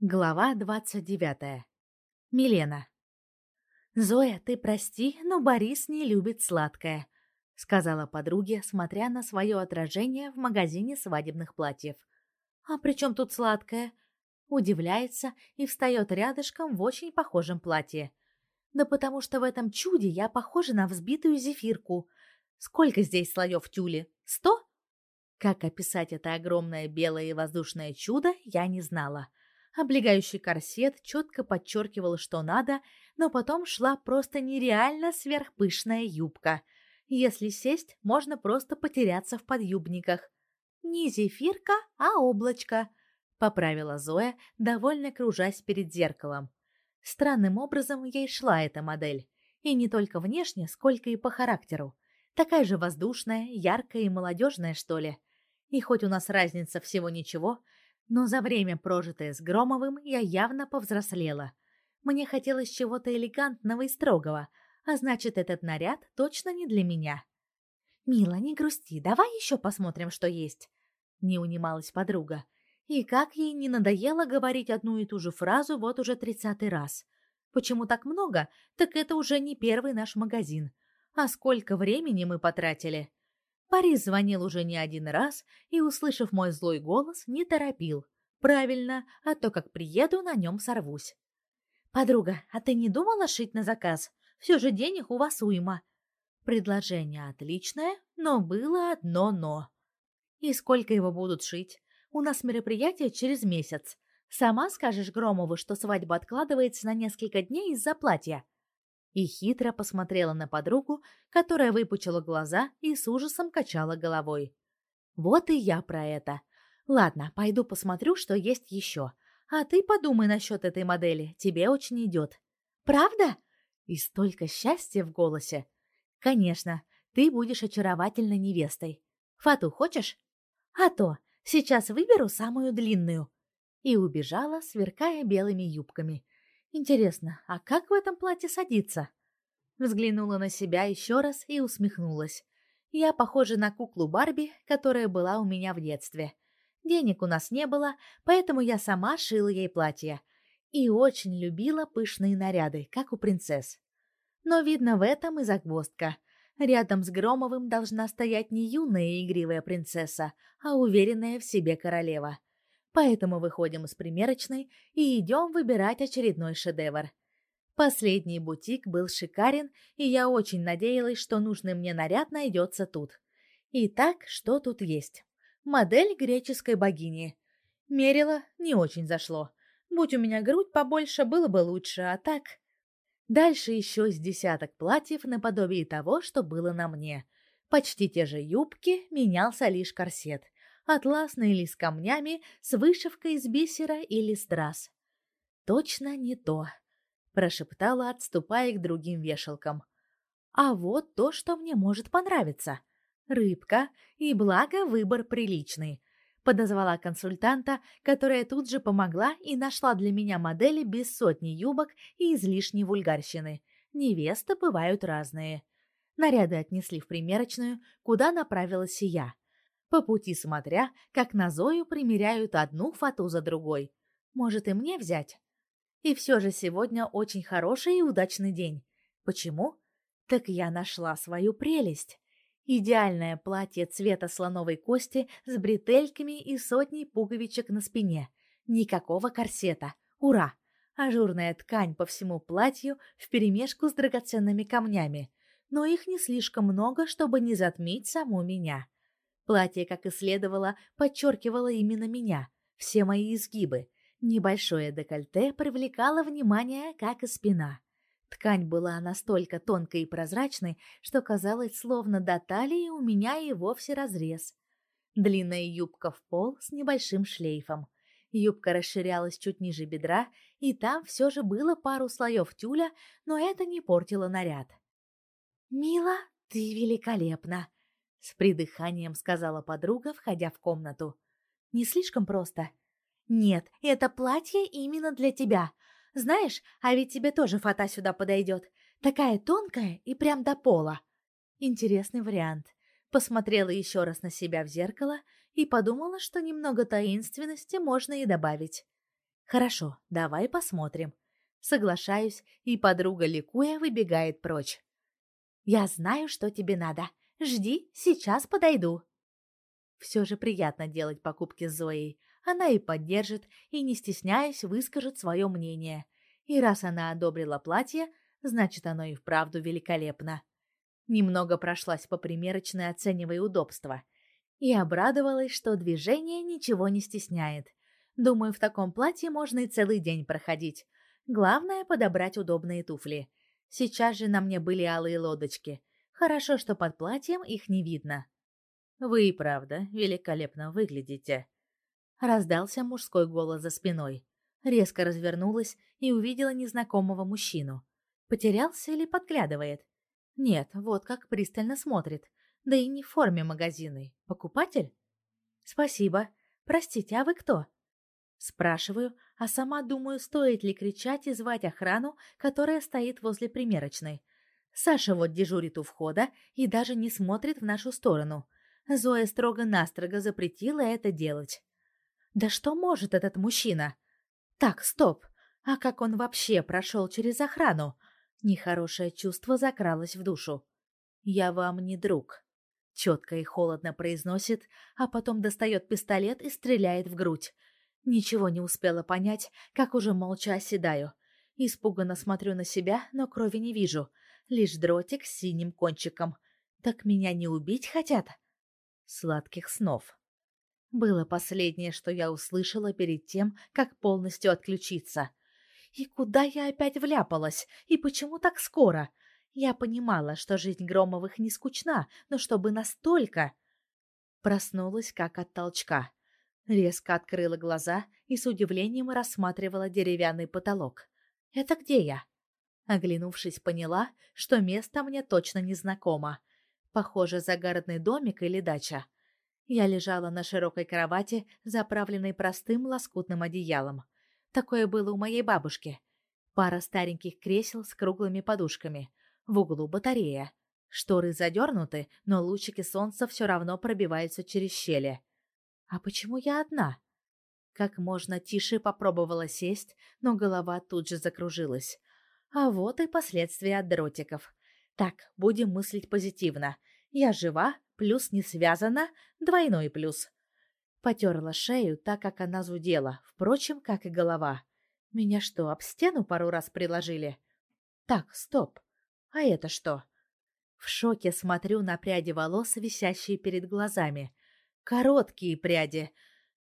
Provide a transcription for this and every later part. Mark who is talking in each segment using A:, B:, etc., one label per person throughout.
A: Глава двадцать девятая. Милена. «Зоя, ты прости, но Борис не любит сладкое», — сказала подруге, смотря на свое отражение в магазине свадебных платьев. «А при чем тут сладкое?» Удивляется и встает рядышком в очень похожем платье. «Да потому что в этом чуде я похожа на взбитую зефирку. Сколько здесь слоев тюли? Сто?» Как описать это огромное белое и воздушное чудо, я не знала. Облегающий корсет четко подчеркивал, что надо, но потом шла просто нереально сверхпышная юбка. Если сесть, можно просто потеряться в подъюбниках. Не зефирка, а облачко, поправила Зоя, довольно кружась перед зеркалом. Странным образом ей шла эта модель, и не только внешне, сколько и по характеру. Такая же воздушная, яркая и молодежная, что ли. И хоть у нас разница всего ничего, но за время, прожитое с Громовым, я явно повзрослела. Мне хотелось чего-то элегантного и строгого, а значит, этот наряд точно не для меня. «Мила, не грусти, давай еще посмотрим, что есть», — не унималась подруга. И как ей не надоело говорить одну и ту же фразу вот уже тридцатый раз. Почему так много? Так это уже не первый наш магазин. А сколько времени мы потратили? Борис звонил уже не один раз и, услышав мой злой голос, не торопил. Правильно, а то как приеду, на нем сорвусь. «Подруга, а ты не думала шить на заказ? Все же денег у вас уйма». Предложение отличное, но было одно «но». «И сколько его будут шить? У нас мероприятие через месяц. Сама скажешь Громову, что свадьба откладывается на несколько дней из-за платья?» И хитро посмотрела на подругу, которая выпучила глаза и с ужасом качала головой. Вот и я про это. Ладно, пойду посмотрю, что есть еще. А ты подумай насчет этой модели, тебе очень идет. Правда? И столько счастья в голосе. Конечно, ты будешь очаровательной невестой. Фату хочешь? А то, сейчас выберу самую длинную. И убежала, сверкая белыми юбками. Интересно, а как в этом платье садиться? Взглянула на себя еще раз и усмехнулась. Я похожа на куклу Барби, которая была у меня в детстве. Денег у нас не было, поэтому я сама шила ей платье. И очень любила пышные наряды, как у принцесс. Но, видно, в этом и загвоздка. Рядом с Громовым должна стоять не юная и игривая принцесса, а уверенная в себе королева. Поэтому выходим из примерочной и идем выбирать очередной шедевр. Последний бутик был шикарен, и я очень надеялась, что нужный мне наряд найдется тут. Итак, что тут есть? Модель греческой богини. Мерила, не очень зашло. Будь у меня грудь побольше, было бы лучше, а так... Дальше еще с десяток платьев наподобие того, что было на мне. Почти те же юбки, менялся лишь корсет — атласный или с камнями, с вышивкой из бисера или страз. Точно не то, прошептала, отступая к другим вешалкам. А вот то, что мне может понравиться. Рыбка, и благо выбор приличный. Подозвала консультанта, которая тут же помогла и нашла для меня модели без сотни юбок и излишней вульгарщины. Невесты бывают разные. Наряды отнесли в примерочную, куда направилась и я по пути смотря, как на Зою примеряют одну фату за другой. Может, и мне взять? И все же сегодня очень хороший и удачный день. Почему? Так я нашла свою прелесть. Идеальное платье цвета слоновой кости с бретельками и сотней пуговичек на спине. Никакого корсета. Ура! Ажурная ткань по всему платью вперемешку с драгоценными камнями. Но их не слишком много, чтобы не затмить саму меня. Платье, как и следовало, подчеркивало именно меня, все мои изгибы. Небольшое декольте привлекало внимание, как и спина. Ткань была настолько тонкой и прозрачной, что казалось, словно до талии у меня и вовсе разрез. Длинная юбка в пол с небольшим шлейфом. Юбка расширялась чуть ниже бедра, и там все же было пару слоев тюля, но это не портило наряд. «Мила, ты великолепна!» С придыханием сказала подруга, входя в комнату. Не слишком просто. Нет, это платье именно для тебя. Знаешь, а ведь тебе тоже фата сюда подойдет. Такая тонкая и прям до пола. Интересный вариант. Посмотрела еще раз на себя в зеркало и подумала, что немного таинственности можно и добавить. Хорошо, давай посмотрим. Соглашаюсь, и подруга ликуя выбегает прочь. Я знаю, что тебе надо. Жди, сейчас подойду. Все же приятно делать покупки с Зоей. Она и поддержит, и не стесняясь выскажет свое мнение. И раз она одобрила платье, значит, оно и вправду великолепно. Немного прошлась по примерочной, оценивая удобства. И обрадовалась, что движение ничего не стесняет. Думаю, в таком платье можно и целый день проходить. Главное — подобрать удобные туфли. Сейчас же на мне были алые лодочки. Хорошо, что под платьем их не видно. «Вы и правда великолепно выглядите», — раздался мужской голос за спиной. Резко развернулась и увидела незнакомого мужчину. Потерялся или подглядывает? Нет, вот как пристально смотрит. Да и не в форме магазины. Покупатель? Спасибо. Простите, а вы кто? Спрашиваю, а сама думаю, стоит ли кричать и звать охрану, которая стоит возле примерочной. Саша вот дежурит у входа и даже не смотрит в нашу сторону. Зоя строго-настрого запретила это делать. Да что может этот мужчина? Так, стоп. А как он вообще прошел через охрану? Нехорошее чувство закралось в душу. «Я вам не друг», — четко и холодно произносит, а потом достает пистолет и стреляет в грудь. Ничего не успела понять, как уже молча оседаю. Испуганно смотрю на себя, но крови не вижу. Лишь дротик с синим кончиком. Так меня не убить хотят? Сладких снов. Было последнее, что я услышала перед тем, как полностью отключиться. И куда я опять вляпалась? И почему так скоро? Я понимала, что жизнь Громовых не скучна, но чтобы настолько... Проснулась как от толчка. Резко открыла глаза и с удивлением рассматривала деревянный потолок. «Это где я?» Оглянувшись, поняла, что место мне точно не знакомо. Похоже, загородный домик или дача. Я лежала на широкой кровати, заправленной простым лоскутным одеялом. Такое было у моей бабушки. Пара стареньких кресел с круглыми подушками. В углу батарея. Шторы задернуты, но лучики солнца все равно пробиваются через щели. А почему я одна? Как можно тише попробовала сесть, но голова тут же закружилась. А вот и последствия от дротиков. Так, будем мыслить позитивно. Я жива, плюс не связана, двойной плюс. Потерла шею, так как она зудела, впрочем, как и голова. Меня что, об стену пару раз приложили? Так, стоп. А это что? В шоке смотрю на пряди волос, висящие перед глазами. Короткие пряди.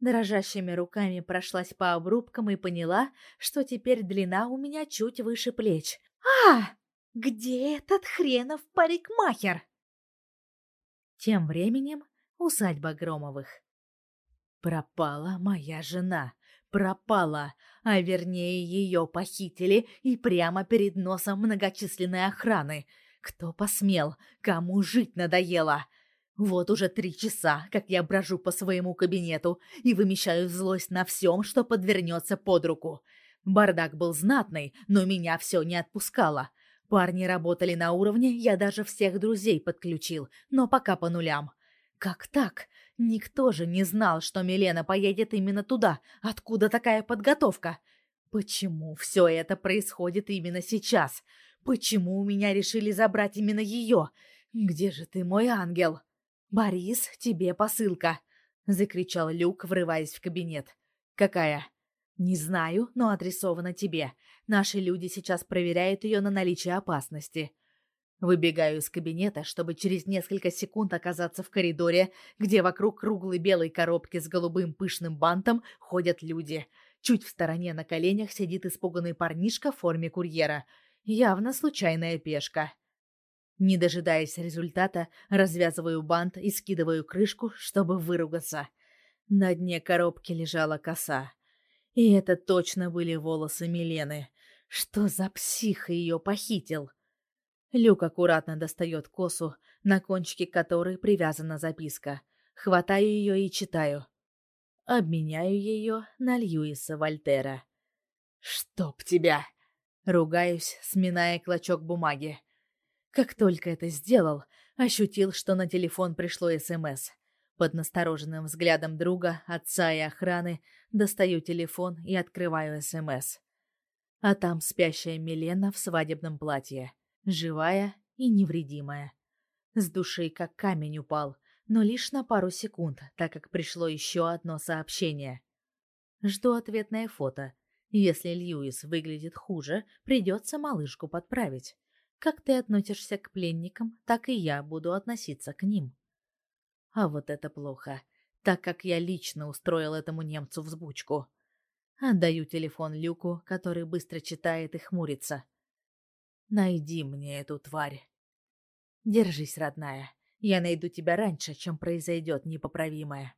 A: Дрожащими руками прошлась по обрубкам и поняла, что теперь длина у меня чуть выше плеч. А! Где этот хренов парикмахер? Тем временем усадьба Громовых. Пропала моя жена. Пропала, а вернее ее похитили и прямо перед носом многочисленной охраны. Кто посмел? Кому жить надоело? Вот уже три часа, как я брожу по своему кабинету и вымещаю злость на всем, что подвернется под руку. Бардак был знатный, но меня все не отпускало. Парни работали на уровне, я даже всех друзей подключил, но пока по нулям. Как так? Никто же не знал, что Милена поедет именно туда. Откуда такая подготовка? Почему все это происходит именно сейчас? Почему у меня решили забрать именно ее? Где же ты, мой ангел? Борис, тебе посылка, закричал Люк, врываясь в кабинет. Какая? Не знаю, но адресована тебе. Наши люди сейчас проверяют ее на наличие опасности. Выбегаю из кабинета, чтобы через несколько секунд оказаться в коридоре, где вокруг круглой белой коробки с голубым пышным бантом ходят люди. Чуть в стороне на коленях сидит испуганный парнишка в форме курьера. Явно случайная пешка. Не дожидаясь результата, развязываю бант и скидываю крышку, чтобы выругаться. На дне коробки лежала коса. И это точно были волосы Милены. Что за псих ее похитил? Люк аккуратно достает косу, на кончике которой привязана записка. Хватаю ее и читаю. Обменяю ее на Льюиса Вольтера. «Чтоб тебя!» Ругаюсь, сминая клочок бумаги. Как только это сделал, ощутил, что на телефон пришло СМС. Под настороженным взглядом друга, отца и охраны достаю телефон и открываю СМС. А там спящая Милена в свадебном платье, живая и невредимая. С души как камень упал, но лишь на пару секунд, так как пришло еще одно сообщение. Жду ответное фото. Если Льюис выглядит хуже, придется малышку подправить. Как ты относишься к пленникам, так и я буду относиться к ним. А вот это плохо, так как я лично устроил этому немцу взбучку. Отдаю телефон Люку, который быстро читает и хмурится. Найди мне эту тварь. Держись, родная. Я найду тебя раньше, чем произойдет непоправимое.